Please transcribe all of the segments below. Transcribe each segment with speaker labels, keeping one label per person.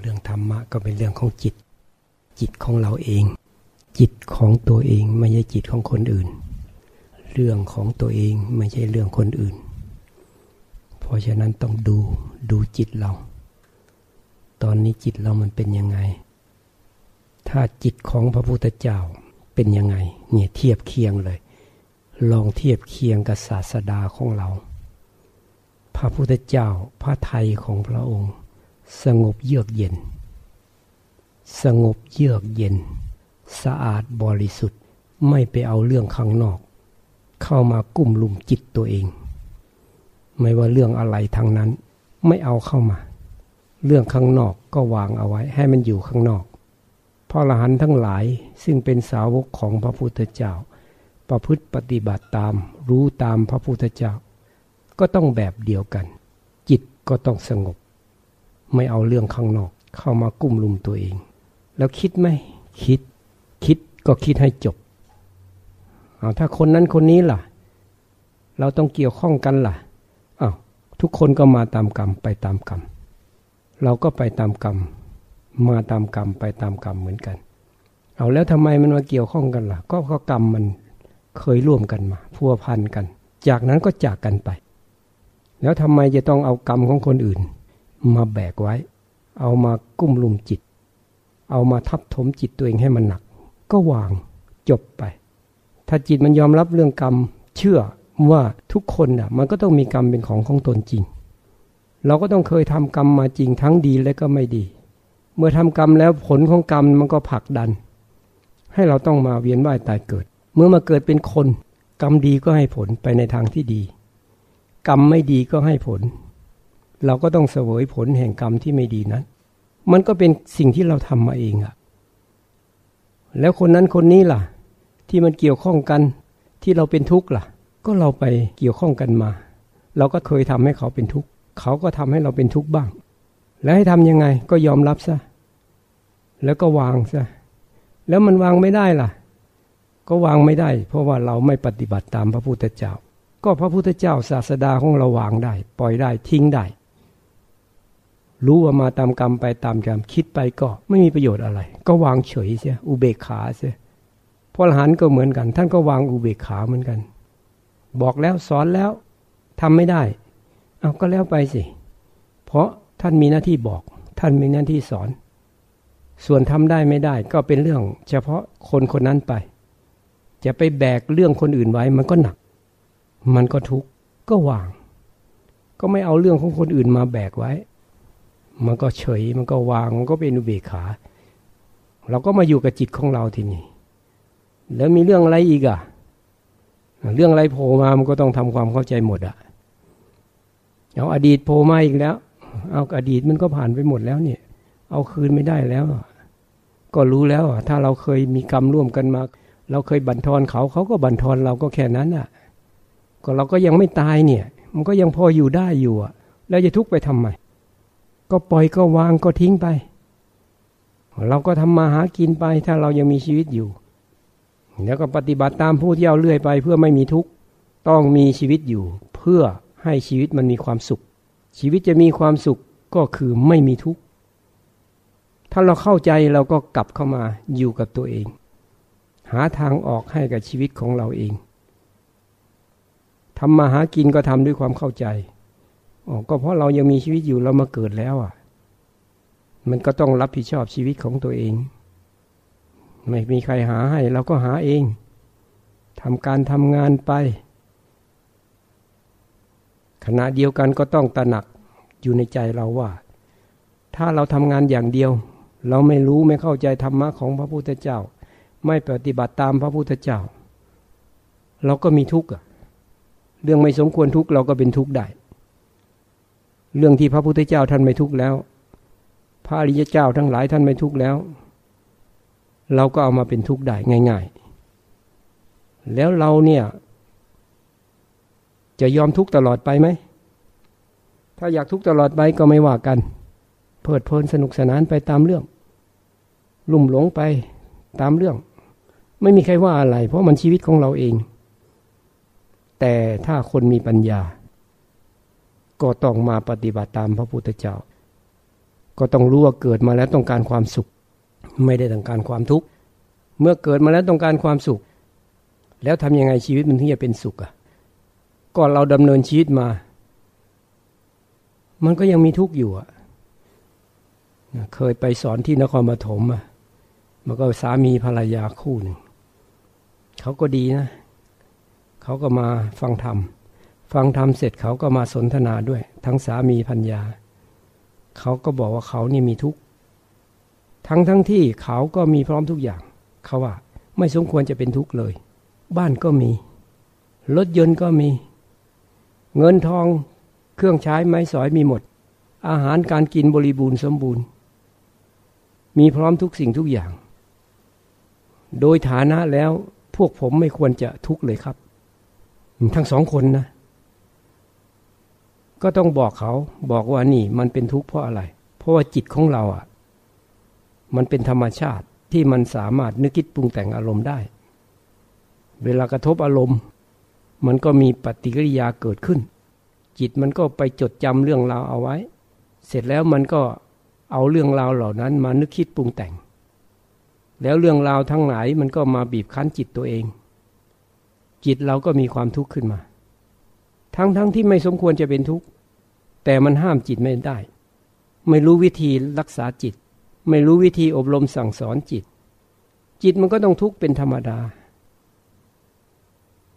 Speaker 1: เรื่องธรรมะก็เป็นเรื่องของจิต จิตของเราเอง จิตของตัวเองไม่ใช่จิตของคนอื่น เรื่องของตัวเองไม่ใช่เรื่องคนอื่น เพราะฉะนั้นต้องดูดูจิตเรา ตอนนี้จิตเรามันเป็นยังไง ถ้าจิตของพระพุทธเจ้าเป็นยังไงเนี่ยเทียบเคียงเลย ลองเทียบเคียงกับศาสดาของเรา พระพุทธเจ้าพระไทยของพระองค์ สงบเยือกเย็น สงบเยือกเย็น สะอาดบริสุทธิ์ไม่ไปเอาเรื่องข้างนอก เข้ามากุ้มลุมจิตตัวเอง ไม่ว่าเรื่องอะไรทางนั้นไม่เอาเข้ามา เรื่องข้างนอกก็วางเอาไว้ให้มันอยู่ข้างนอกพระอรหันต์ทั้งหลายซึ่งเป็นสาวกของพระพุทธเจ้า ประพฤติปฏิบัติตามรู้ตามพระพุทธเจ้า ก็ต้องแบบเดียวกัน จิตก็ต้องสงบ ไม่เอาเรื่องข้างนอก เข้ามากุ้มลุมตัวเอง แล้วคิดไหมคิด คิดก็คิดให้จบเอาถ้าคนนั้นคนนี้ล่ะ เราต้องเกี่ยวข้องกันล่ะอ้าวทุกคนก็มาตามกรรมไปตามกรรม เราก็ไปตามกรรม มาตามกรรมไปตามกรรมเหมือนกัน เอาแล้วทำไมมันมาเกี่ยวข้องกันล่ะ ก็เพราะกรรมมันเคยร่วมกันมา พัวพันกัน จากนั้นก็จากกันไป แล้วทำไมจะต้องเอากรรมของคนอื่น มาแบกไว้ เอามากุ้มลุมจิต เอามาทับถมจิตตัวเองให้มันหนัก ก็วางจบไป ถ้าจิตมันยอมรับเรื่องกรรม เชื่อว่าทุกคนน่ะมันก็ต้องมีกรรมเป็นของของตนจริง เราก็ต้องเคยทำกรรมมาจริงทั้งดีและก็ไม่ดี เมื่อทำกรรมแล้วผลของกรรมมันก็ผลักดัน ให้เราต้องมาเวียนว่ายตายเกิด เมื่อมาเกิดเป็นคน กรรมดีก็ให้ผลไปในทางที่ดี กรรมไม่ดีก็ให้ผล เราก็ต้องเสวยผลแห่งกรรมที่ไม่ดีนั้น มันก็เป็นสิ่งที่เราทำมาเองอะแล้วคนนั้นคนนี้ล่ะ ที่มันเกี่ยวข้องกันที่เราเป็นทุกข์ล่ะ ก็เราไปเกี่ยวข้องกันมา เราก็เคยทำให้เขาเป็นทุกข์เขาก็ทำให้เราเป็นทุกข์บ้าง แล้วให้ทำยังไงก็ยอมรับซะแล้วก็วางซะแล้วมันวางไม่ได้ล่ะ ก็วางไม่ได้ เพราะว่าเราไม่ปฏิบัติตามพระพุทธเจ้า ก็พระพุทธเจ้าศาสดาของเราวางได้ ปล่อยได้ทิ้งได้ รู้ว่ามาตามกรรมไปตามกรรมคิดไปก็ไม่มีประโยชน์อะไร ก็วางเฉยเสียอุเบกขาเสียพระอรหันต์ก็เหมือนกัน ท่านก็วางอุเบกขาเหมือนกัน บอกแล้วสอนแล้วทำไม่ได้เอาก็แล้วไปสิ เพราะท่านมีหน้าที่บอก ท่านมีหน้าที่สอน ส่วนทำได้ไม่ได้ก็เป็นเรื่อง เฉพาะคนคนนั้นไป จะไปแบกเรื่องคนอื่นไว้มันก็หนัก มันก็ทุกข์ก็วาง ก็ไม่เอาเรื่องของคนอื่นมาแบกไว้ มันก็เฉยมันก็วางมันก็เป็นอุเบกขา เราก็มาอยู่กับจิตของเราทีนี้แล้วมีเรื่องอะไรอีกอะเรื่องอะไรโผล่มามันก็ต้องทำความเข้าใจหมดอะเอาอดีตโผล่มาอีกแล้ว เอาอดีตมันก็ผ่านไปหมดแล้วเนี่ย เอาคืนไม่ได้แล้ว ก็รู้แล้วถ้าเราเคยมีกรรมร่วมกันมา เราเคยบันทอนเขาเขาก็บันทอนเราก็แค่นั้นอะก็เราก็ยังไม่ตายเนี่ย มันก็ยังพออยู่ได้อยู่อะแล้วจะทุกข์ไปทำไม ก็ปล่อยก็วางก็ทิ้งไป เราก็ทำมาหากินไปถ้าเรายังมีชีวิตอยู่ แล้วก็ปฏิบัติตามผู้ที่เอาเลื่อยไป เพื่อไม่มีทุกข์ต้องมีชีวิตอยู่ เพื่อให้ชีวิตมันมีความสุข ชีวิตจะมีความสุขก็คือไม่มีทุกข์ถ้าเราเข้าใจเราก็กลับเข้ามาอยู่กับตัวเอง หาทางออกให้กับชีวิตของเราเองทำมาหากินก็ทำด้วยความเข้าใจ อ๋อก็เพราะเรายังมีชีวิตอยู่เรามาเกิดแล้วอะ มันก็ต้องรับผิดชอบชีวิตของตัวเอง ไม่มีใครหาให้ เราก็หาเองทำการทำงานไป ขณะเดียวกันก็ต้องตระหนักอยู่ในใจเราว่า ถ้าเราทำงานอย่างเดียว เราไม่รู้ไม่เข้าใจธรรมะของพระพุทธเจ้า ไม่ปฏิบัติตามพระพุทธเจ้า เราก็มีทุกข์เรื่องไม่สมควรทุกข์เราก็เป็นทุกข์ได้ เรื่องที่พระพุทธเจ้าท่านไม่ทุกข์แล้ว พระอริยเจ้าทั้งหลายท่านไม่ทุกข์แล้ว เราก็เอามาเป็นทุกข์ได้ง่าย ๆ แล้วเราเนี่ย จะยอมทุกข์ตลอดไปไหม ถ้าอยากทุกข์ตลอดไปก็ไม่ว่ากัน เพลิดเพลินสนุกสนานไปตามเรื่อง ลุ่มหลงไปตามเรื่อง ไม่มีใครว่าอะไร เพราะมันชีวิตของเราเอง แต่ถ้าคนมีปัญญา ก็ต้องมาปฏิบัติตามพระพุทธเจ้า ก็ต้องรู้ว่าเกิดมาแล้วต้องการความสุข ไม่ได้ต้องการความทุกข์ เมื่อเกิดมาแล้วต้องการความสุข แล้วทำยังไงชีวิตมันถึงจะเป็นสุขอะก่อนเราดำเนินชีวิตมา มันก็ยังมีทุกข์อยู่อะเคยไปสอนที่นครปฐมอะมันก็สามีภรรยาคู่หนึ่งเขาก็ดีนะ เขาก็มาฟังธรรม ฟังธรรมเสร็จเขาก็มาสนทนาด้วย ทั้งสามีพัญญา เขาก็บอกว่าเขานี่มีทุกข์ทั้งทั้งที่เขาก็มีพร้อมทุกอย่าง เขาว่า ไม่สมควรจะเป็นทุกข์เลย บ้านก็มีรถยนต์ก็มี เงินทองเครื่องใช้ไม้สอยมีหมด อาหารการกินบริบูรณ์สมบูรณ์ มีพร้อมทุกสิ่งทุกอย่าง โดยฐานะแล้วพวกผมไม่ควรจะทุกข์เลยครับ ทั้งสองคนนะ ก็ต้องบอกเขาบอกว่านี่มันเป็นทุกข์เพราะอะไร เพราะว่าจิตของเราอะ มันเป็นธรรมชาติที่มันสามารถนึกคิดปรุงแต่งอารมณ์ได้ เวลากระทบอารมณ์ มันก็มีปฏิกิริยาเกิดขึ้น จิตมันก็ไปจดจำเรื่องราวเอาไว้ เสร็จแล้วมันก็เอาเรื่องราวเหล่านั้นมานึกคิดปรุงแต่ง แล้วเรื่องราวทั้งหลายมันก็มาบีบคั้นจิตตัวเอง จิตเราก็มีความทุกข์ขึ้นมา ทั้งๆทที่ไม่สมควรจะเป็นทุกข์ แต่มันห้ามจิตไม่ได้ ไม่รู้วิธีรักษาจิต ไม่รู้วิธีอบรมสั่งสอนจิต จิตมันก็ต้องทุกข์เป็นธรรมดา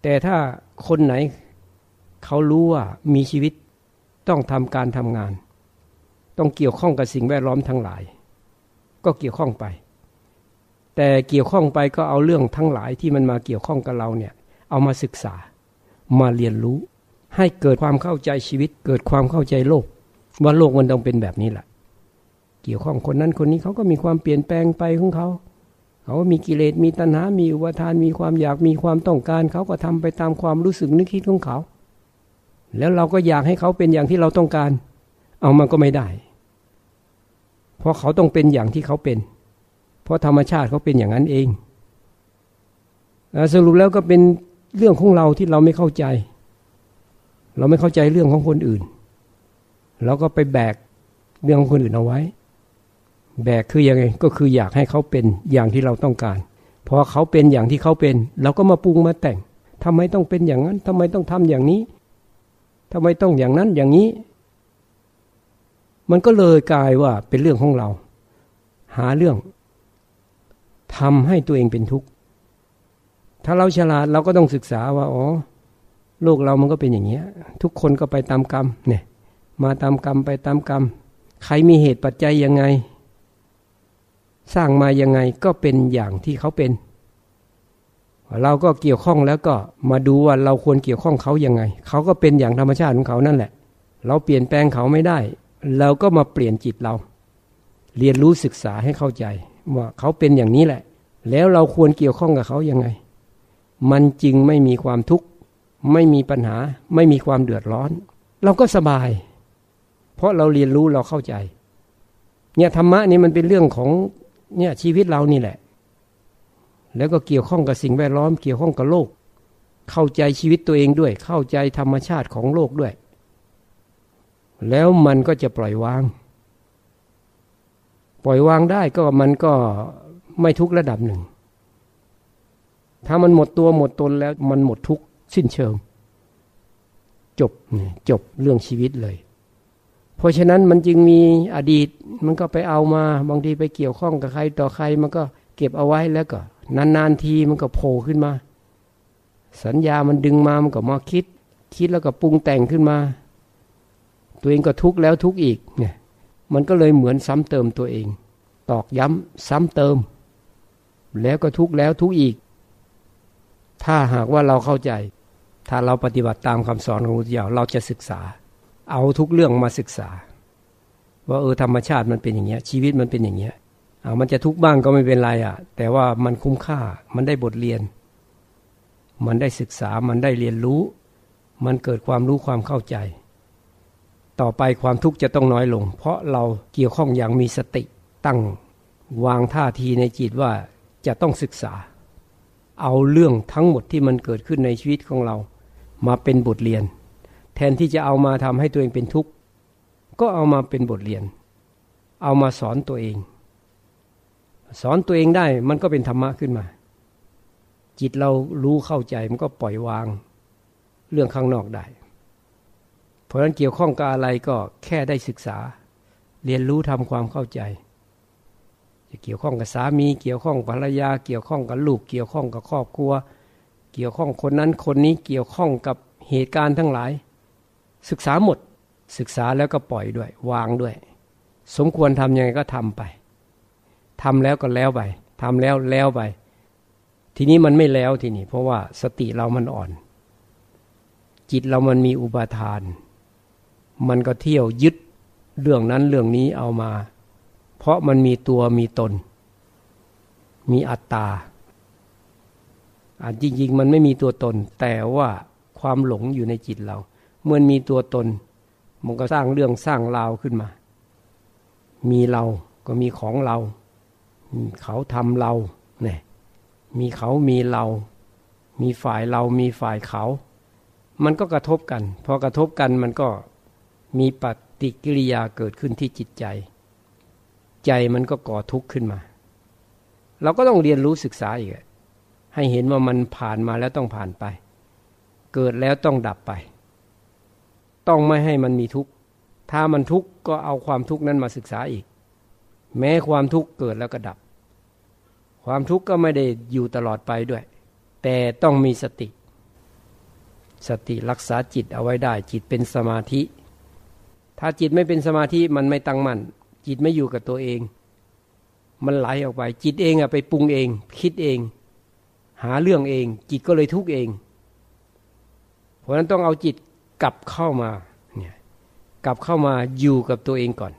Speaker 1: แต่ถ้าคนไหน เขารู้ว่ามีชีวิตต้องทำการทำงาน ต้องเกี่ยวข้องกับสิ่งแวดล้อมทั้งหลาย ก็เกี่ยวข้องไป แต่เกี่ยวข้องไปก็เอาเรื่องทั้งหลายที่มันมาเกี่ยวข้องกับเราเนี่ย เอามาศึกษามาเรียนรู้ ให้เกิดความเข้าใจชีวิต เกิดความเข้าใจโลก ว่าโลกมันต้องเป็นแบบนี้แหละเกี่ยวข้องคนนั้นคนนี้เขาก็มีความเปลี่ยนแปลงไปของเขา เขามีกิเลสมีตัณหา มีอุปทานมีความอยากมีความต้องการ เขาก็ทำไปตามความรู้สึกนึกคิดของเขา แล้วเราก็อยากให้เขาเป็นอย่างที่เราต้องการ เอามันก็ไม่ได้ เพราะเขาต้องเป็นอย่างที่เขาเป็น เพราะธรรมชาติเขาเป็นอย่างนั้นเองสรุปแล้วก็เป็นเรื่องของเราที่เราไม่เข้าใจ เราไม่เข้าใจเรื่องของคนอื่นเราก็ไปแบกเรื่องของคนอื่นเอาไว้ แบกคือยังไงก็คืออยากให้เขาเป็นอย่างที่เราต้องการพอเขาเป็นอย่างที่เขาเป็นเราก็มาปรุงมาแต่งทำไมต้องเป็นอย่างนั้นทำไมต้องทำอย่างนี้ทำไมต้องอย่างนั้นอย่างนี้ มันก็เลยกลายว่าเป็นเรื่องของเรา หาเรื่องทำให้ตัวเองเป็นทุกข์ถ้าเราฉลาดเราก็ต้องศึกษาว่าอ๋อ โลกเรามันก็เป็นอย่างเงี้ย ทุกคนก็ไปตามกรรมเนี่ยมาตามกรรมไปตามกรรม ใครมีเหตุปัจจัยยังไง สร้างมายังไงก็เป็นอย่างที่เขาเป็น เราก็เกี่ยวข้องแล้วก็มาดูว่าเราควรเกี่ยวข้องเขายังไง เขาก็เป็นอย่างธรรมชาติของเขานั่นแหละ เราเปลี่ยนแปลงเขาไม่ได้ เราก็มาเปลี่ยนจิตเรา เรียนรู้ศึกษาให้เข้าใจ ว่าเขาเป็นอย่างนี้แหละ แล้วเราควรเกี่ยวข้องกับเขายังไง มันจึงไม่มีความทุกข์ ไม่มีปัญหาไม่มีความเดือดร้อน เราก็สบาย เพราะเราเรียนรู้เราเข้าใจ เนี่ยธรรมะนี่มันเป็นเรื่องของเนี่ยชีวิตเรานี่แหละ แล้วก็เกี่ยวข้องกับสิ่งแวดล้อม เกี่ยวข้องกับโลก เข้าใจชีวิตตัวเองด้วย เข้าใจธรรมชาติของโลกด้วย แล้วมันก็จะปล่อยวาง ปล่อยวางได้ก็มันก็ไม่ทุกระดับหนึ่ง ถ้ามันหมดตัวหมดตนแล้วมันหมดทุก สิ้นเชิง จบจบเรื่องชีวิตเลย เพราะฉะนั้นมันจึงมีอดีตมันก็ไปเอามาบางทีไปเกี่ยวข้องกับใครต่อใคร มันก็เก็บเอาไว้แล้วก็ นานๆทีมันก็โผล่ขึ้นมา สัญญามันดึงมามันก็มาคิด คิดแล้วก็ปรุงแต่งขึ้นมา ตัวเองก็ทุกข์แล้วทุกข์อีกเนี่ยมันก็เลยเหมือนซ้ำเติมตัวเอง ตอกย้ำซ้ำเติม แล้วก็ทุกข์แล้วทุกข์อีก ถ้าหากว่าเราเข้าใจ ถ้าเราปฏิบัติตามคำสอนของพุทธเจ้าเราจะศึกษา เอาทุกเรื่องมาศึกษา ว่าเออธรรมชาติมันเป็นอย่างเงี้ยชีวิตมันเป็นอย่างเงี้ยเอามันจะทุกข์บ้างก็ไม่เป็นไรอะ แต่ว่ามันคุ้มค่ามันได้บทเรียน มันได้ศึกษามันได้เรียนรู้ มันเกิดความรู้ความเข้าใจ ต่อไปความทุกข์จะต้องน้อยลง เพราะเราเกี่ยวข้องอย่างมีสติตั้งวางท่าทีในจิตว่าจะต้องศึกษา เอาเรื่องทั้งหมดที่มันเกิดขึ้นในชีวิตของเรา มาเป็นบทเรียน แทนที่จะเอามาทำให้ตัวเองเป็นทุกข์ ก็เอามาเป็นบทเรียน เอามาสอนตัวเอง สอนตัวเองได้มันก็เป็นธรรมะขึ้นมา จิตเรารู้เข้าใจมันก็ปล่อยวางเรื่องข้างนอกได้ เพราะฉะนั้นเกี่ยวข้องกับอะไรก็แค่ได้ศึกษา เรียนรู้ทำความเข้าใจจะเกี่ยวข้องกับสามี เกี่ยวข้องกับภรรยา เกี่ยวข้องกับลูก เกี่ยวข้องกับครอบครัว เกี่ยวข้องคนนั้นคนนี้เกี่ยวข้องกับเหตุการณ์ทั้งหลาย ศึกษาหมดศึกษาแล้วก็ปล่อยด้วย วางด้วย สมควรทำยังไงก็ทำไปทำแล้วก็แล้วไปทำแล้วแล้วไป ทีนี้มันไม่แล้วทีนี้เพราะว่าสติเรามันอ่อน จิตเรามันมีอุปาทาน มันก็เที่ยวยึดเรื่องนั้นเรื่องนี้เอามา เพราะมันมีตัวมีตน มีอัตตา อ่าจริง ๆ มันไม่มีตัวตน แต่ว่าความหลงอยู่ในจิตเรา เมื่อมีตัวตน มันก็สร้างเรื่องสร้างราวขึ้นมา มีเราก็มีของเรา เขาทำเราเนี่ยมีเขามีเรา มีฝ่ายเรามีฝ่ายเขา มันก็กระทบกัน พอกระทบกันมันก็มีปฏิกิริยาเกิดขึ้นที่จิตใจ ใจมันก็ก่อทุกข์ขึ้นมา เราก็ต้องเรียนรู้ศึกษาอีก ให้เห็นว่ามันผ่านมาแล้วต้องผ่านไป เกิดแล้วต้องดับไป ต้องไม่ให้มันมีทุกข์ ถ้ามันทุกข์ก็เอาความทุกข์นั้นมาศึกษาอีก แม้ความทุกข์เกิดแล้วก็ดับ ความทุกข์ก็ไม่ได้อยู่ตลอดไปด้วย แต่ต้องมีสติ สติรักษาจิตเอาไว้ได้ จิตเป็นสมาธิ ถ้าจิตไม่เป็นสมาธิมันไม่ตั้งมั่น จิตไม่อยู่กับตัวเอง มันไหลออกไป จิตเองอะไปปรุงเอง คิดเอง หาเรื่องเอง จิตก็เลยทุกข์เอง เพราะนั้นต้องเอาจิตกลับเข้ามาเนี่ยกลับเข้ามาอยู่กับตัวเองก่อน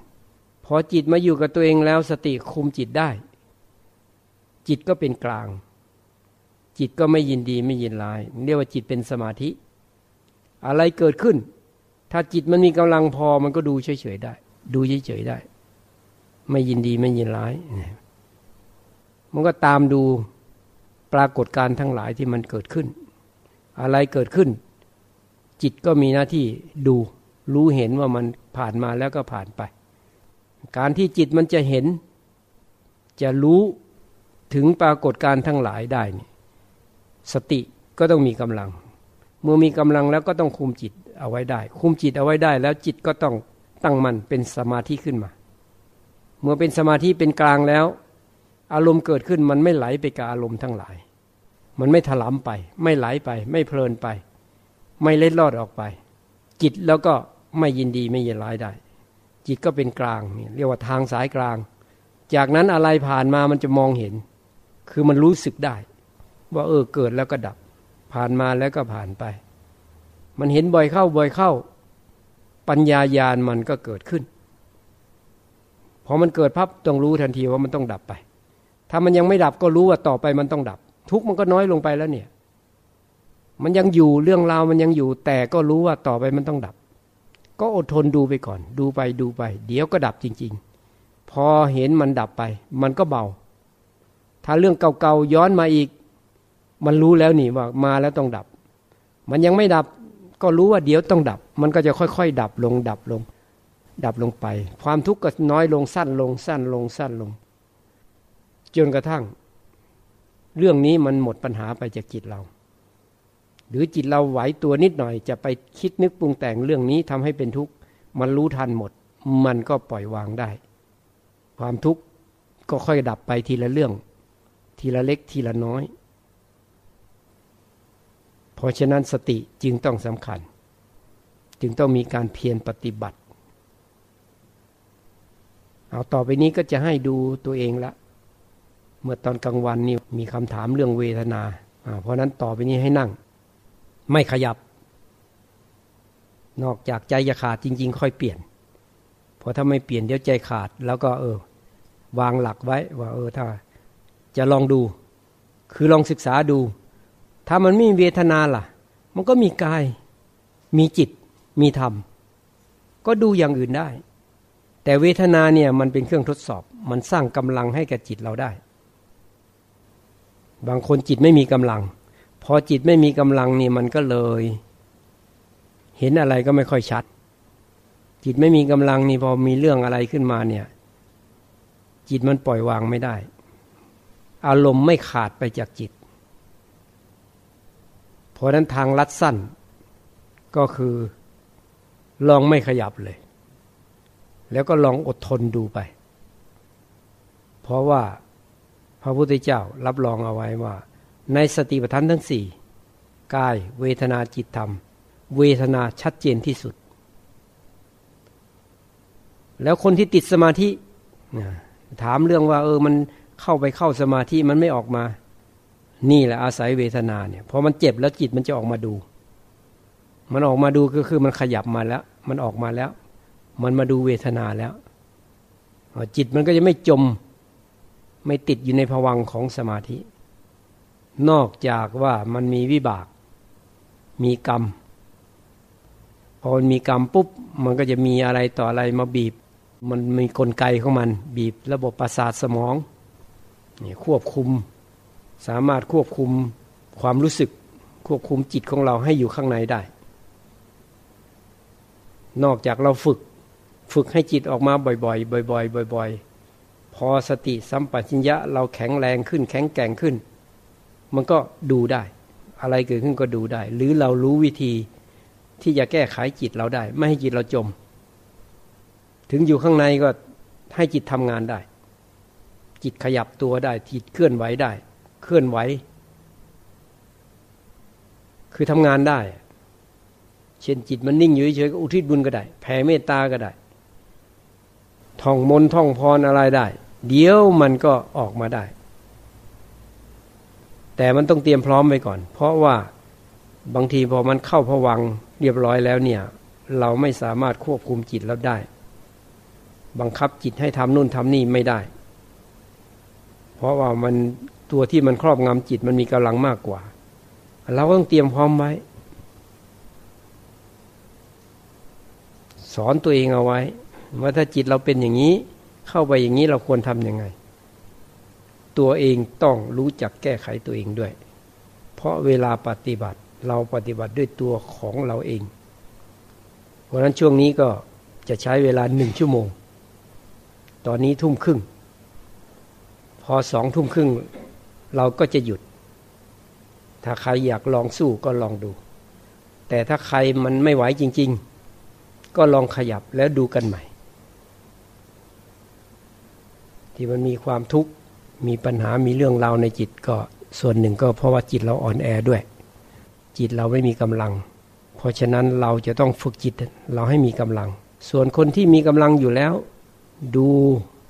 Speaker 1: พอจิตมาอยู่กับตัวเองแล้วสติคุมจิตได้ จิตก็เป็นกลาง จิตก็ไม่ยินดีไม่ยินร้าย เรียกว่าจิตเป็นสมาธิ อะไรเกิดขึ้น ถ้าจิตมันมีกำลังพอมันก็ดูเฉยๆได้ ดูเฉยๆได้ ไม่ยินดีไม่ยินร้ายมันก็ตามดู ปรากฏการทั้งหลายที่มันเกิดขึ้น อะไรเกิดขึ้น จิตก็มีหน้าที่ดู รู้เห็นว่ามันผ่านมาแล้วก็ผ่านไป การที่จิตมันจะเห็น จะรู้ถึงปรากฏการทั้งหลายได้นี่สติก็ต้องมีกำลัง เมื่อมีกำลังแล้วก็ต้องคุมจิตเอาไว้ได้ คุมจิตเอาไว้ได้ แล้วจิตก็ต้องตั้งมั่นเป็นสมาธิขึ้นมา เมื่อเป็นสมาธิเป็นกลางแล้ว อารมณ์เกิดขึ้นมันไม่ไหลไปกับอารมณ์ทั้งหลาย มันไม่ถลำไป ไม่ไหลไป ไม่เพลินไป ไม่เล็ดลอดออกไป จิตแล้วก็ไม่ยินดีไม่ยินร้ายได้ จิตก็เป็นกลางเรียกว่าทางสายกลาง จากนั้นอะไรผ่านมามันจะมองเห็น คือมันรู้สึกได้ ว่าเออเกิดแล้วก็ดับ ผ่านมาแล้วก็ผ่านไป มันเห็นบ่อยเข้าบ่อยเข้า ปัญญายาณมันก็เกิดขึ้นพอมันเกิดพับต้องรู้ทันทีว่ามันต้องดับไป ถ้ามันยังไม่ดับก็รู้ว่าต่อไปมันต้องดับ ทุกมันก็น้อยลงไปแล้วเนี่ย มันยังอยู่เรื่องราวมันยังอยู่ แต่ก็รู้ว่าต่อไปมันต้องดับ ก็อดทนดูไปก่อน ดูไปดูไป เดี๋ยวก็ดับจริง ๆ พอเห็นมันดับไป มันก็เบา ถ้าเรื่องเก่าๆย้อนมาอีก มันรู้แล้วนี่ว่ามาแล้วต้องดับ มันยังไม่ดับก็รู้ว่าเดี๋ยวต้องดับ มันก็จะค่อย ๆ ดับลงดับลง ดับลงไป ความทุกข์ก็น้อยลงสั้นลงสั้นลงสั้นลง จนกระทั่ง เรื่องนี้มันหมดปัญหาไปจากจิตเรา หรือจิตเราไหวตัวนิดหน่อย จะไปคิดนึกปรุงแต่งเรื่องนี้ทำให้เป็นทุกข์มันรู้ทันหมด มันก็ปล่อยวางได้ ความทุกข์ก็ค่อยดับไปทีละเรื่อง ทีละเล็กทีละน้อย เพราะฉะนั้นสติจึงต้องสำคัญ จึงต้องมีการเพียรปฏิบัติ เอาต่อไปนี้ก็จะให้ดูตัวเองละ เมื่อตอนกลางวันนี่มีคำถามเรื่องเวทนา เพราะนั้นต่อไปนี้ให้นั่ง ไม่ขยับ นอกจากใจจะขาดจริง ๆ ค่อยเปลี่ยน เพราะถ้าไม่เปลี่ยนเดี๋ยวใจขาด แล้วก็เออ วางหลักไว้ว่า เออถ้า จะลองดู คือลองศึกษาดู ถ้ามันไม่มีเวทนาล่ะ มันก็มีกาย มีจิต มีธรรม ก็ดูอย่างอื่นได้ แต่เวทนาเนี่ยมันเป็นเครื่องทดสอบ มันสร้างกำลังให้แก่จิตเราได้ บางคนจิตไม่มีกำลัง พอจิตไม่มีกำลังนี่มันก็เลย เห็นอะไรก็ไม่ค่อยชัด จิตไม่มีกำลังนี่พอมีเรื่องอะไรขึ้นมาเนี่ย จิตมันปล่อยวางไม่ได้ อารมณ์ไม่ขาดไปจากจิต เพราะนั้นทางลัดสั้น ก็คือลองไม่ขยับเลย แล้วก็ลองอดทนดูไป เพราะว่า พระพุทธเจ้ารับรองเอาไว้ว่า ในสติปัฏฐานทั้งสี่กายเวทนาจิตธรรม เวทนาชัดเจนที่สุด แล้วคนที่ติดสมาธิถามเรื่องว่า เออมันเข้าไปเข้าสมาธิมันไม่ออกมา นี่แหละอาศัยเวทนาเนี่ยพอมันเจ็บแล้วจิตมันจะออกมาดู มันออกมาดูก็คือมันขยับมาแล้ว มันออกมาแล้ว มันมาดูเวทนาแล้วจิตมันก็จะไม่จม ไม่ติดอยู่ในภวังของสมาธิ นอกจากว่ามันมีวิบาก มีกรรม พอมันมีกรรมปุ๊บ มันก็จะมีอะไรต่ออะไรมาบีบ มันมีกลไกของมัน บีบระบบประสาทสมองนี่ควบคุม สามารถควบคุมความรู้สึก ควบคุมจิตของเราให้อยู่ข้างในได้ นอกจากเราฝึก ฝึกให้จิตออกมาบ่อยๆ บ่อย ๆ บ่อย ๆ พอสติสัมปชัญญะเราแข็งแรงขึ้น แข็งแกร่งขึ้น มันก็ดูได้ อะไรเกิดขึ้นก็ดูได้ หรือเรารู้วิธีที่จะแก้ไขจิตเราได้ ไม่ให้จิตเราจม ถึงอยู่ข้างในก็ให้จิตทำงานได้ จิตขยับตัวได้ จิตเคลื่อนไหวได้ เคลื่อนไหว คือทำงานได้ เช่นจิตมันนิ่งอยู่เฉยก็อุทิศบุญก็ได้ แผ่เมตตาก็ได้ ท่องมนท่องพรอะไรได้ เดี๋ยวมันก็ออกมาได้ แต่มันต้องเตรียมพร้อมไว้ก่อน เพราะว่าบางทีพอมันเข้าผวังเรียบร้อยแล้วเนี่ย เราไม่สามารถควบคุมจิตแล้วได้ บังคับจิตให้ทำนู่นทำนี่ไม่ได้ เพราะว่ามันตัวที่มันครอบงำจิตมันมีกำลังมากกว่า เราต้องเตรียมพร้อมไว้ สอนตัวเองเอาไว้ ว่าถ้าจิตเราเป็นอย่างนี้ เข้าไปอย่างนี้เราควรทำยังไง ตัวเองต้องรู้จักแก้ไขตัวเองด้วย เพราะเวลาปฏิบัติเราปฏิบัติด้วยตัวของเราเอง เพราะนั้นช่วงนี้ก็จะใช้เวลาหนึ่งชั่วโมง ตอนนี้ทุ่มครึ่ง พอสองทุ่มครึ่งเราก็จะหยุด ถ้าใครอยากลองสู้ก็ลองดู แต่ถ้าใครมันไม่ไหวจริง ๆ ก็ลองขยับแล้วดูกันใหม่ ที่มันมีความทุกข์มีปัญหามีเรื่องราวในจิตก็ส่วนหนึ่งก็เพราะว่าจิตเราอ่อนแอด้วย จิตเราไม่มีกำลัง เพราะฉะนั้นเราจะต้องฝึกจิตเราให้มีกำลัง ส่วนคนที่มีกำลังอยู่แล้ว ดู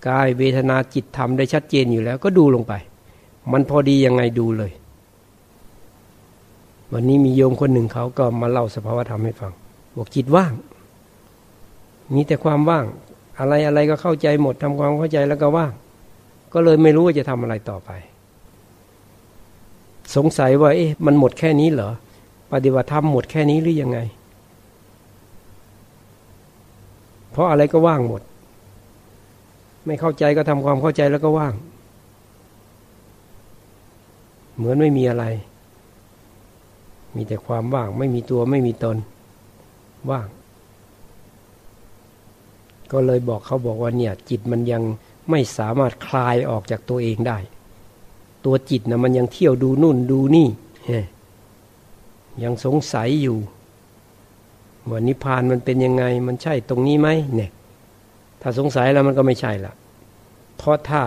Speaker 1: กายเวทนาจิตธรรมได้ชัดเจนอยู่แล้วก็ดูลงไป มันพอดียังไงดูเลย วันนี้มีโยมคนหนึ่งเขาก็มาเล่าสภาวธรรมให้ฟังบอกจิตว่างมีแต่ความว่าง อะไรอะไรก็เข้าใจหมดทำความเข้าใจแล้วก็ว่างก็เลยไม่รู้ว่าจะทำอะไรต่อไป สงสัยว่า เอ๊ะ มันหมดแค่นี้เหรอปฏิบัติธรรมหมดแค่นี้หรือยังไง เพราะอะไรก็ว่างหมด ไม่เข้าใจก็ทำความเข้าใจแล้วก็ว่าง เหมือนไม่มีอะไร มีแต่ความว่าง ไม่มีตัวไม่มีตน ว่าง ก็เลยบอกเขาบอกว่าเนี่ยจิตมันยังไม่สามารถคลายออกจากตัวเองได้ ตัวจิตนะมันยังเที่ยวดูนู่นดูนี่ยังสงสัยอยู่ว่านิพพานมันเป็นยังไง มันใช่ตรงนี้ไหมเนี่ย ถ้าสงสัยแล้วมันก็ไม่ใช่ละเพราะถ้า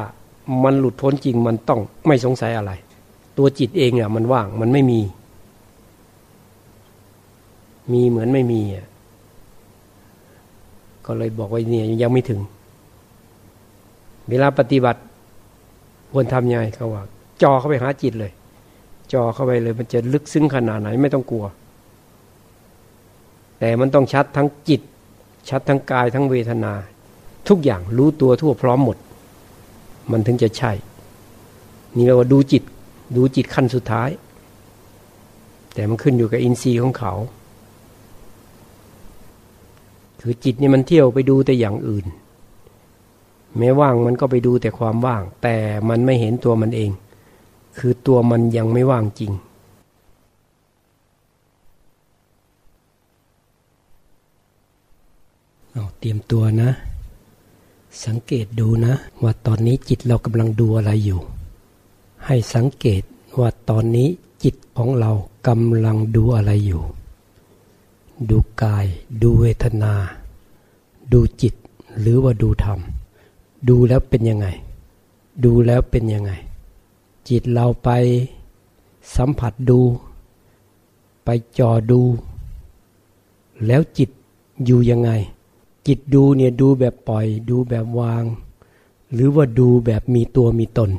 Speaker 1: มันหลุดพ้นจริงมันต้องไม่สงสัยอะไร ตัวจิตเองอะมันว่างมันไม่มี มีเหมือนไม่มีอะ ก็เลยบอกว่าเนี่ยยังไม่ถึง เวลาปฏิบัติควรทำยังไงเขาว่าจอเข้าไปหาจิตเลย จอเข้าไปเลย มันจะลึกซึ้งขนาดไหนไม่ต้องกลัว แต่มันต้องชัดทั้งจิต ชัดทั้งกายทั้งเวทนา ทุกอย่างรู้ตัวทั่วพร้อมหมด มันถึงจะใช่ นี่เราว่าดูจิต ดูจิตขั้นสุดท้าย แต่มันขึ้นอยู่กับอินทรีย์ของเขา คือจิตนี่มันเที่ยวไปดูแต่อย่างอื่น แม้ว่างมันก็ไปดูแต่ความว่าง แต่มันไม่เห็นตัวมันเอง คือตัวมันยังไม่ว่างจริงเอาเตรียมตัวนะ สังเกตดูนะ ว่าตอนนี้จิตเรากำลังดูอะไรอยู่ ให้สังเกตว่าตอนนี้จิตของเรากำลังดูอะไรอยู่ กาย ดูเวทนา ดูจิต หรือว่าดูธรรม ดูแล้วเป็นยังไง ดูแล้วเป็นยังไง จิตเราไปสัมผัสดู ไปจอดู แล้วจิตอยู่ยังไง จิตดูเนี่ยดูแบบปล่อย ดูแบบวาง หรือว่าดูแบบมีตัวมีตน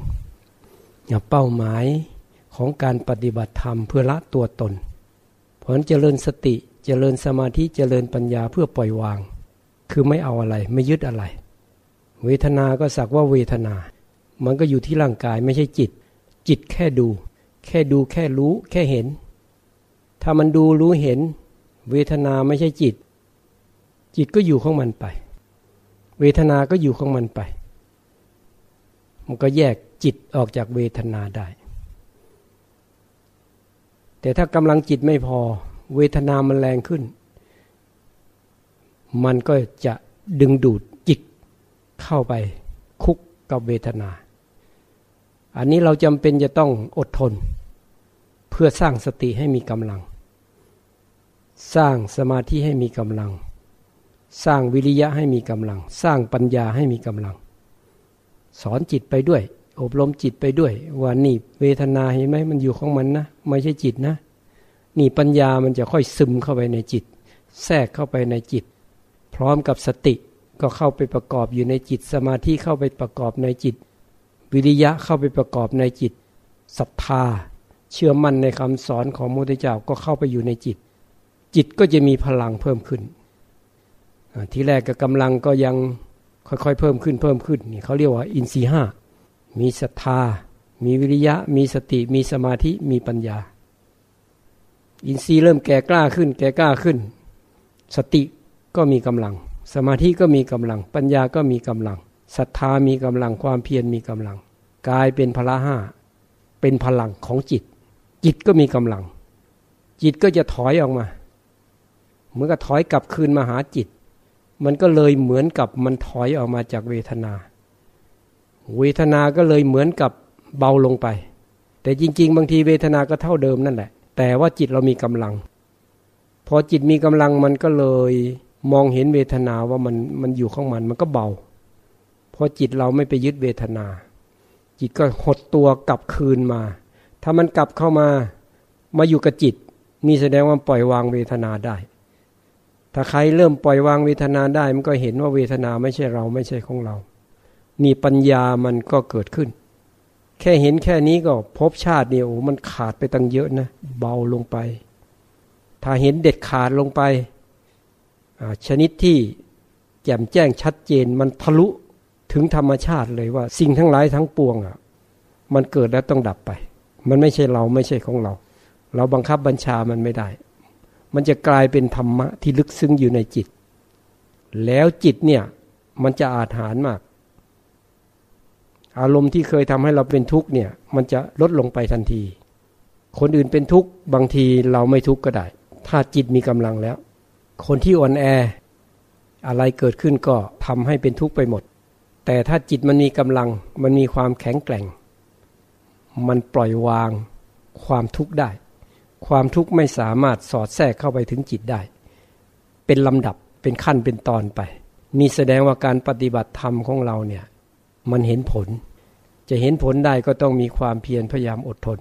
Speaker 1: อย่าเป้าหมายของการปฏิบัติธรรมเพื่อละตัวตนเพราะนั้นเจริญสติ เจริญสมาธิเจริญปัญญาเพื่อปล่อยวาง คือไม่เอาอะไร ไม่ยึดอะไร เวทนาก็สักว่าเวทนา มันก็อยู่ที่ร่างกายไม่ใช่จิต จิตแค่ดู แค่ดูแค่รู้ แค่เห็น ถ้ามันดูรู้เห็น เวทนาไม่ใช่จิต จิตก็อยู่ของมันไป เวทนาก็อยู่ของมันไป มันก็แยกจิตออกจากเวทนาได้ แต่ถ้ากำลังจิตไม่พอ เวทนามันแรงขึ้น มันก็จะดึงดูดจิตเข้าไปคุกกับเวทนา อันนี้เราจำเป็นจะต้องอดทน เพื่อสร้างสติให้มีกำลัง สร้างสมาธิให้มีกำลัง สร้างวิริยะให้มีกำลัง สร้างปัญญาให้มีกำลัง สอนจิตไปด้วย อบรมจิตไปด้วยว่านี่เวทนาเห็นไหมมันอยู่ของมันนะ ไม่ใช่จิตนะ นี่ปัญญามันจะค่อยซึมเข้าไปในจิต แทรกเข้าไปในจิต พร้อมกับสติก็เข้าไปประกอบอยู่ในจิต สมาธิเข้าไปประกอบในจิต วิริยะเข้าไปประกอบในจิตศรัทธา เชื่อมั่นในคำสอนของมุทเจ้าก็เข้าไปอยู่ในจิต จิตก็จะมีพลังเพิ่มขึ้นที่แรกก็กำลังก็ยังค่อยๆ เพิ่มขึ้นเพิ่มขึ้นนี่เขาเรียกว่าอินทรีห้ามีศรัทธา มีวิริยะ มีสติ มีสมาธิ มีปัญญา อินทรีย์เริ่มแก่กล้าขึ้น แก่กล้าขึ้น สติก็มีกำลัง สมาธิก็มีกำลัง ปัญญาก็มีกำลังศรัทธามีกำลังความเพียรมีกำลัง กายเป็นพละห้าเป็นพลังของจิต จิตก็มีกำลัง จิตก็จะถอยออกมาเหมือนกับถอยกลับคืนมาหาจิต มันก็เลยเหมือนกับมันถอยออกมาจากเวทนา เวทนาก็เลยเหมือนกับเบาลงไป แต่จริง ๆ บางทีเวทนาก็เท่าเดิมนั่นแหละ แต่ว่าจิตเรามีกำลัง พอจิตมีกำลังมันก็เลยมองเห็นเวทนาว่ามันมันอยู่ของมันมันก็เบาพอจิตเราไม่ไปยึดเวทนา จิตก็หดตัวกลับคืนมา ถ้ามันกลับเข้ามามาอยู่กับจิตมีแสดงว่าปล่อยวางเวทนาได้ ถ้าใครเริ่มปล่อยวางเวทนาได้ มันก็เห็นว่าเวทนาไม่ใช่เราไม่ใช่ของเรา นี่ปัญญามันก็เกิดขึ้น แค่เห็นแค่นี้ก็พบชาติเนี่ยโอ้มันขาดไปตั้งเยอะนะ เบาลงไป ถ้าเห็นเด็ดขาดลงไป ชนิดที่แจ่มแจ้งชัดเจนมันทะลุถึงธรรมชาติเลยว่า สิ่งทั้งหลายทั้งปวงอะมันเกิดแล้วต้องดับไป มันไม่ใช่เราไม่ใช่ของเรา เราบังคับบัญชามันไม่ได้ มันจะกลายเป็นธรรมะที่ลึกซึ้งอยู่ในจิต แล้วจิตเนี่ยมันจะอาถรรพ์มาก อารมณ์ที่เคยทำให้เราเป็นทุกข์เนี่ย มันจะลดลงไปทันที คนอื่นเป็นทุกข์บางทีเราไม่ทุกข์ก็ได้ ถ้าจิตมีกำลังแล้ว คนที่อ่อนแอ อะไรเกิดขึ้นก็ทำให้เป็นทุกข์ไปหมด แต่ถ้าจิตมันมีกำลัง มันมีความแข็งแกร่ง มันปล่อยวางความทุกข์ได้ ความทุกข์ไม่สามารถสอดแทรกเข้าไปถึงจิตได้ เป็นลำดับเป็นขั้นเป็นตอนไปมีแสดงว่าการปฏิบัติธรรมของเราเนี่ย มันเห็นผล จะเห็นผลได้ก็ต้องมีความเพียรพยายามอดทน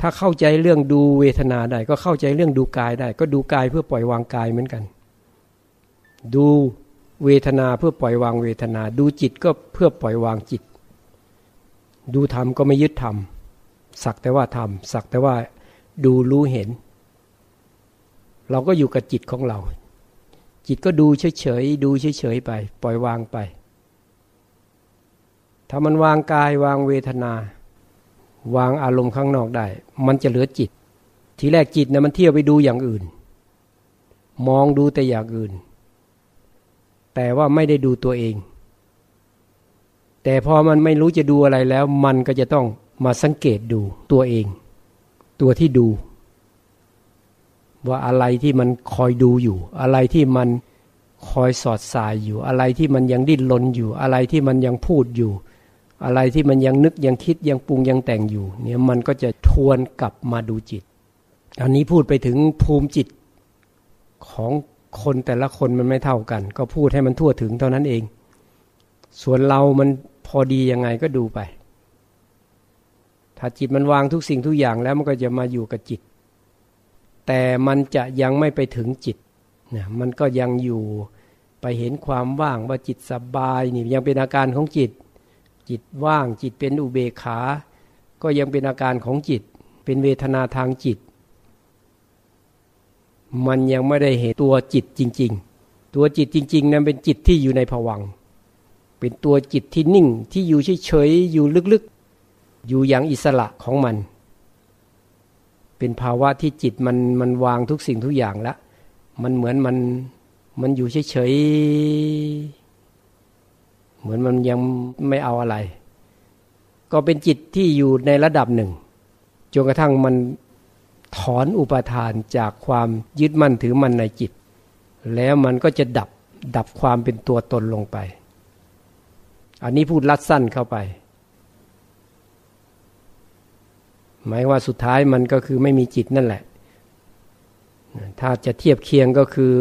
Speaker 1: ถ้าเข้าใจเรื่องดูเวทนาได้ก็เข้าใจเรื่องดูกายได้ ก็ดูกายเพื่อปล่อยวางกายเหมือนกัน ดูเวทนาเพื่อปล่อยวางเวทนา ดูจิตก็เพื่อปล่อยวางจิต ดูธรรมก็ไม่ยึดธรรมสักแต่ว่าธรรมสักแต่ว่าดูรู้เห็น เราก็อยู่กับจิตของเรา จิตก็ดูเฉยๆดูเฉยๆไป ปล่อยวางไป ถ้ามันวางกายวางเวทนา วางอารมณ์ข้างนอกได้ มันจะเหลือจิต ทีแรกจิตนะมันเที่ยวไปดูอย่างอื่น มองดูแต่อย่างอื่น แต่ว่าไม่ได้ดูตัวเอง แต่พอมันไม่รู้จะดูอะไรแล้ว มันก็จะต้องมาสังเกตดูตัวเอง ตัวที่ดู ว่าอะไรที่มันคอยดูอยู่ อะไรที่มันคอยสอดสายอยู่ อะไรที่มันยังดิ้นรนอยู่ อะไรที่มันยังพูดอยู่ อะไรที่มันยังนึกยังคิดยังปรุงยังแต่งอยู่เนี่ยมันก็จะทวนกลับมาดูจิต อันนี้พูดไปถึงภูมิจิตของคนแต่ละคนมันไม่เท่ากัน ก็พูดให้มันทั่วถึงเท่านั้นเอง ส่วนเรามันพอดียังไงก็ดูไป ถ้าจิตมันวางทุกสิ่งทุกอย่างแล้วมันก็จะมาอยู่กับจิต แต่มันจะยังไม่ไปถึงจิตนะมันก็ยังอยู่ไปเห็นความว่างว่าจิตสบายนี่ยังเป็นอาการของจิต จิตว่างจิตเป็นอุเบกขา ก็ยังเป็นอาการของจิต เป็นเวทนาทางจิต มันยังไม่ได้เห็นตัวจิตจริง ๆ ตัวจิตจริง ๆ นั้นเป็นจิตที่อยู่ในผวังเป็นตัวจิตที่นิ่งที่อยู่เฉยๆอยู่ลึกๆ อยู่อย่างอิสระของมัน เป็นภาวะที่จิตมันมันวางทุกสิ่งทุกอย่างแล้วมันเหมือนมันมันอยู่เฉยๆ เหมือนมันยังไม่เอาอะไร ก็เป็นจิตที่อยู่ในระดับหนึ่งจนกระทั่งมันถอนอุปทานจากความยึดมั่นถือมั่นในจิต แล้วมันก็จะดับดับความเป็นตัวตนลงไป อันนี้พูดลัดสั้นเข้าไป หมายว่าสุดท้ายมันก็คือไม่มีจิตนั่นแหละ ถ้าจะเทียบเคียงก็คือ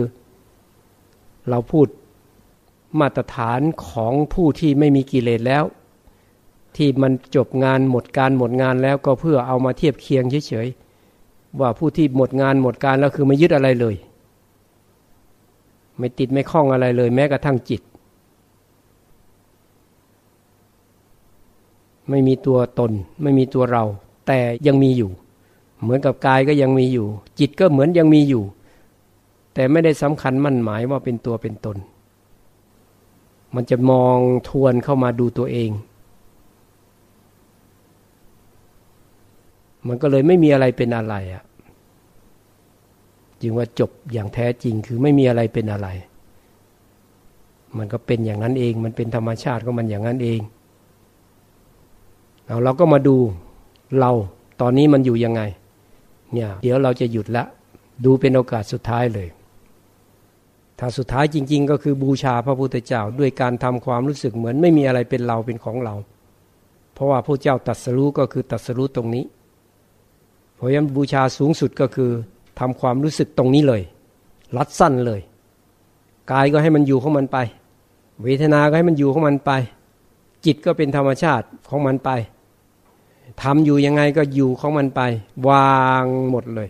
Speaker 1: เราพูด มาตรฐานของผู้ที่ไม่มีกิเลสแล้ว ที่มันจบงานหมดการหมดงานแล้วก็เพื่อเอามาเทียบเคียงเฉยๆว่าผู้ที่หมดงานหมดการแล้วคือไม่ยึดอะไรเลย ไม่ติดไม่คล้องอะไรเลย แม้กระทั่งจิต ไม่มีตัวตน ไม่มีตัวเรา แต่ยังมีอยู่ เหมือนกับกายก็ยังมีอยู่ จิตก็เหมือนยังมีอยู่ แต่ไม่ได้สำคัญมั่นหมายว่าเป็นตัวเป็นตน มันจะมองทวนเข้ามาดูตัวเอง มันก็เลยไม่มีอะไรเป็นอะไรอะ่ะจึงว่าจบอย่างแท้จริงคือไม่มีอะไรเป็นอะไร มันก็เป็นอย่างนั้นเอง มันเป็นธรรมชาติก็มันอย่างนั้นเองเราเราก็มาดูเราตอนนี้มันอยู่ยังไง เนี่ย เดี๋ยวเราจะหยุดละ ดูเป็นโอกาสสุดท้ายเลย ถ้าสุดท้ายจริง ๆ ก็คือบูชาพระพุทธเจ้าด้วยการทำความรู้สึกเหมือนไม่มีอะไรเป็นเราเป็นของเรา เพราะว่าพระเจ้าตัดสรู้ก็คือตัดสรู้ตรงนี้ เพราะฉะนั้นบูชาสูงสุดก็คือทำความรู้สึกตรงนี้เลย รัดสั้นเลย กายก็ให้มันอยู่ของมันไป เวทนาก็ให้มันอยู่ของมันไป จิตก็เป็นธรรมชาติของมันไปทำอยู่ยังไงก็อยู่ของมันไป วางหมดเลย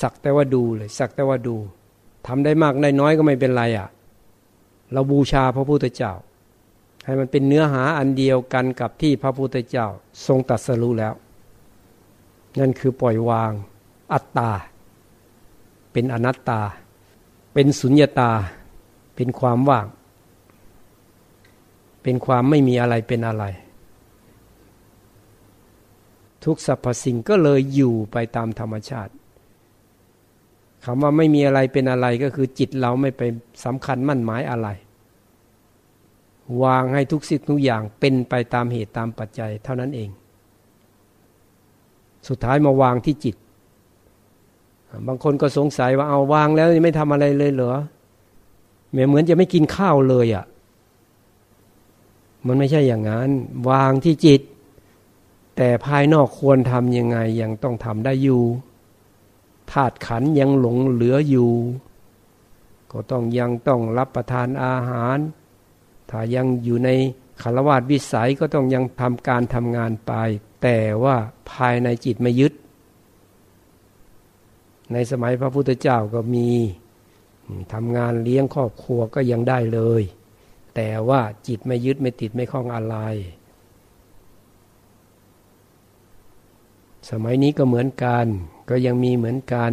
Speaker 1: สักแต่ว่าดูเลย สักแต่ว่าดู ทำได้มากได้น้อยก็ไม่เป็นไรอะ่ะ เราบูชาพระพุทธเจ้า ให้มันเป็นเนื้อหาอันเดียวกันกับที่พระพุทธเจ้า ทรงตัดสรู้แล้ว นั่นคือปล่อยวาง อัตตา เป็นอนัตตา เป็นสุญญาตา เป็นความว่าง เป็นความไม่มีอะไรเป็นอะไร ทุกสรรพสิ่งก็เลยอยู่ไปตามธรรมชาติ คำว่าไม่มีอะไรเป็นอะไรก็คือจิตเราไม่ไปสำคัญมั่นหมายอะไร วางให้ทุกสิ่งทุกอย่างเป็นไปตามเหตุตามปัจจัยเท่านั้นเอง สุดท้ายมาวางที่จิต บางคนก็สงสัยว่าเอาวางแล้วไม่ทำอะไรเลยเหรอเหมือนจะไม่กินข้าวเลยอะ่ะ มันไม่ใช่อย่างนั้น วางที่จิต แต่ภายนอกควรทำยังไงยังต้องทำได้อยู่ ธาตุขันยังหลงเหลืออยู่ ก็ต้องยังต้องรับประทานอาหาร ถ้ายังอยู่ในคารวาสวิสัยก็ต้องยังทำการทำงานไป แต่ว่าภายในจิตไม่ยึด ในสมัยพระพุทธเจ้าก็มีทำงานเลี้ยงครอบครัวก็ยังได้เลย แต่ว่าจิตไม่ยึดไม่ติดไม่คล้องอะไร สมัยนี้ก็เหมือนกัน ก็ยังมีเหมือนกัน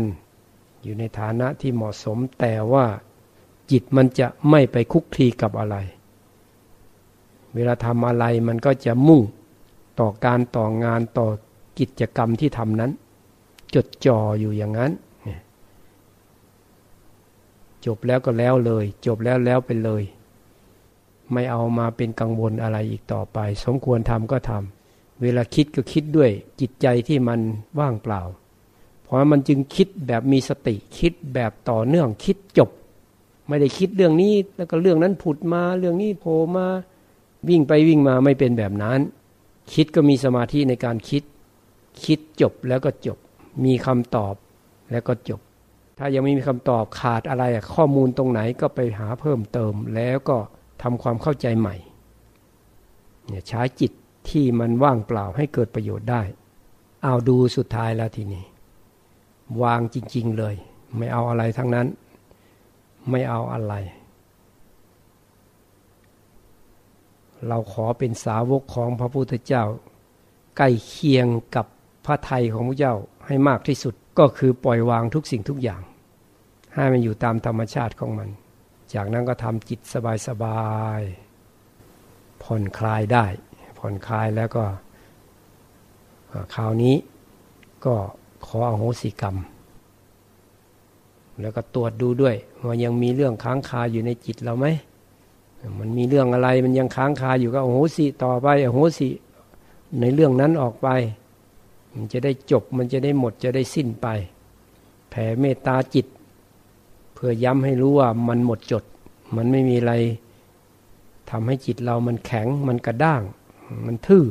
Speaker 1: อยู่ในฐานะที่เหมาะสมแต่ว่าจิตมันจะไม่ไปคุกคีกับอะไร เวลาทำอะไรมันก็จะมุ่งต่อการต่องานต่อกิจกรรมที่ทำนั้น จดจ่ออยู่อย่างนั้น จบแล้วก็แล้วเลย จบแล้วแล้วไปเลย ไม่เอามาเป็นกังวลอะไรอีกต่อไป สมควรทำก็ทำ เวลาคิดก็คิดด้วยจิตใจที่มันว่างเปล่า เพราะมันจึงคิดแบบมีสติคิดแบบต่อเนื่องคิดจบ ไม่ได้คิดเรื่องนี้แล้วก็เรื่องนั้นผุดมาเรื่องนี้โผล่มาวิ่งไปวิ่งมาไม่เป็นแบบนั้น คิดก็มีสมาธิในการคิด คิดจบแล้วก็จบ มีคำตอบแล้วก็จบ ถ้ายังไม่มีคำตอบขาดอะไรข้อมูลตรงไหนก็ไปหาเพิ่มเติมแล้วก็ทำความเข้าใจใหม่เนี่ยใช้จิต ที่มันว่างเปล่าให้เกิดประโยชน์ได้ เอาดูสุดท้ายแล้วทีนี้ วางจริง ๆเลย ไม่เอาอะไรทั้งนั้น ไม่เอาอะไร เราขอเป็นสาวกของพระพุทธเจ้า ใกล้เคียงกับพระไทยของพระเจ้าให้มากที่สุดก็คือปล่อยวางทุกสิ่งทุกอย่าง ให้มันอยู่ตามธรรมชาติของมัน จากนั้นก็ทำจิตสบายๆผ่อนคลายได้ ผ่อนคลายแล้วก็คราวนี้ก็ขออโหสิกรรม แล้วก็ตรวจดูด้วยว่ายังมีเรื่องค้างคาอยู่ในจิตเราไหมมันมีเรื่องอะไรมันยังค้างคาอยู่ก็โอโหสิต่อไปโอโหสิในเรื่องนั้นออกไป มันจะได้จบมันจะได้หมดจะได้สิ้นไป แผ่เมตตาจิต เพื่อย้ำให้รู้ว่ามันหมดจด มันไม่มีอะไรทำให้จิตเรามันแข็งมันกระด้าง มันทื่อ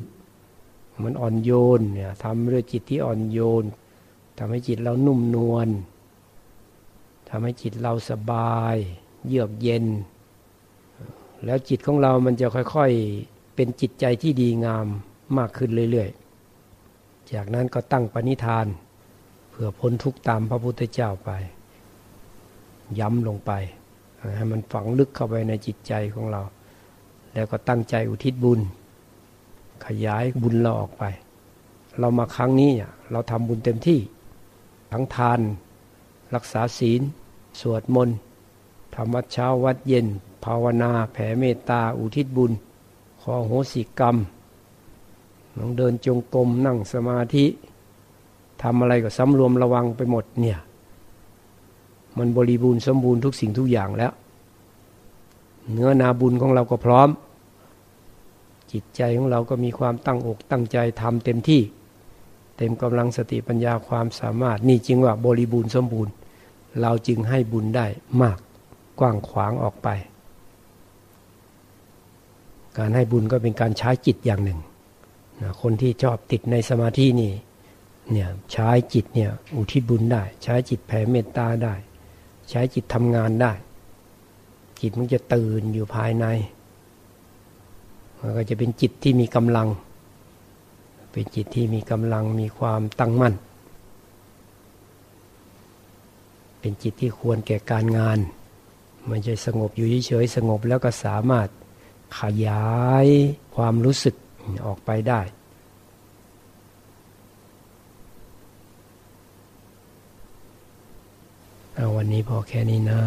Speaker 1: มันอ่อนโยนเนี่ยทำด้วยจิตที่อ่อนโยนทำให้จิตเรานุ่มนวลทำให้จิตเราสบาย เยือกเย็น แล้วจิตของเรามันจะค่อยๆเป็นจิตใจที่ดีงามมากขึ้นเรื่อยๆ จากนั้นก็ตั้งปณิธาน เพื่อพ้นทุกตามพระพุทธเจ้าไป ย้ำลงไปให้มันฝังลึกเข้าไปในจิตใจของเรา แล้วก็ตั้งใจอุทิศบุญ ขยายบุญเราออกไป เรามาครั้งนี้เราทำบุญเต็มที่ ทั้งทาน รักษาศีล สวดมนต์ทำวัดเช้าวัดเย็น ภาวนา แผ่เมตตา อุทิศบุญ ขอโหสิกรรมลองเดินจงกรมนั่งสมาธิทำอะไรก็สำรวมระวังไปหมดเนี่ย มันบริบูรณ์สมบูรณ์ทุกสิ่งทุกอย่างแล้ว เนื้อนาบุญของเราก็พร้อม จิตใจของเราก็มีความตั้งอกตั้งใจทำเต็มที่ เต็มกำลังสติปัญญาความสามารถ นี่จึงว่าบริบูรณ์สมบูรณ์ เราจึงให้บุญได้มากกว้างขวางออกไป การให้บุญก็เป็นการใช้จิตอย่างหนึ่งคนที่ชอบติดในสมาธินี่เนี่ยใช้จิตเนี่ยอุทิศบุญได้ ใช้จิตแผ่เมตตาได้ ใช้จิตทำงานได้ จิตมันจะตื่นอยู่ภายใน มันก็จะเป็นจิตที่มีกำลัง เป็นจิตที่มีกำลังมีความตั้งมั่น เป็นจิตที่ควรแก่การงาน มันจะสงบอยู่เฉยๆสงบแล้วก็สามารถขยายความรู้สึกออกไปได้เอาวันนี้พอแค่นี้นะ